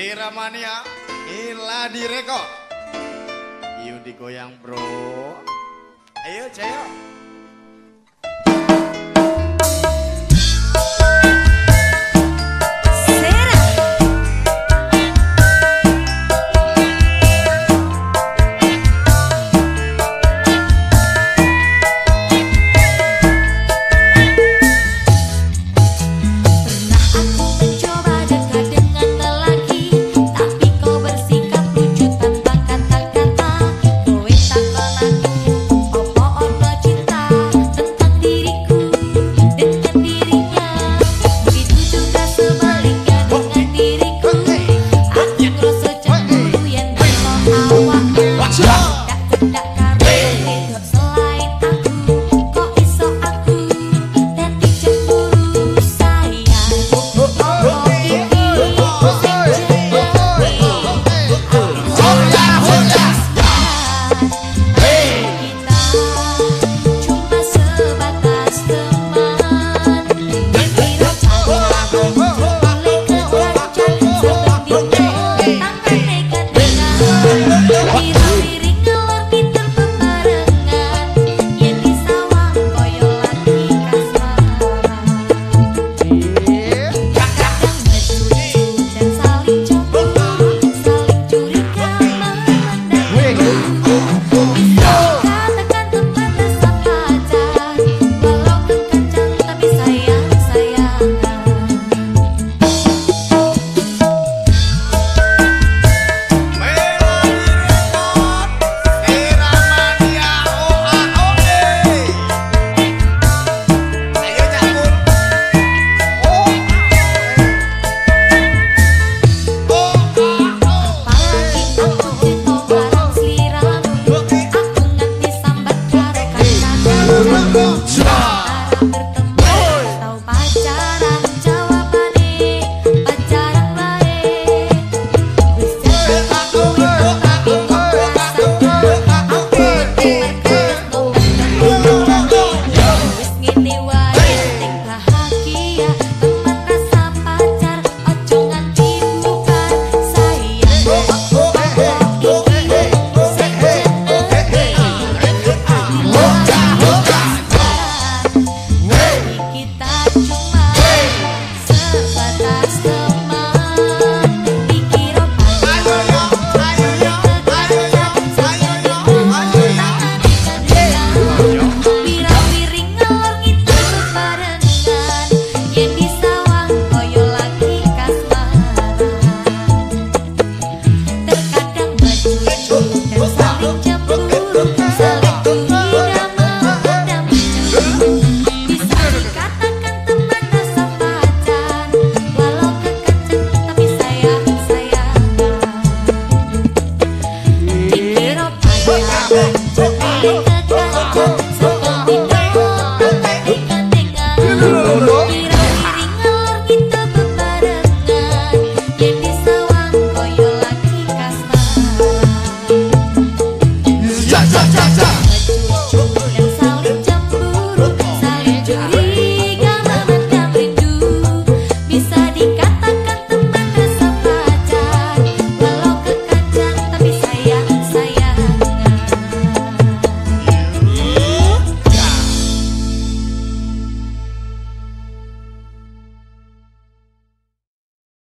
Wiramania Ila direko Yuk digoyang bro Ayo cayo.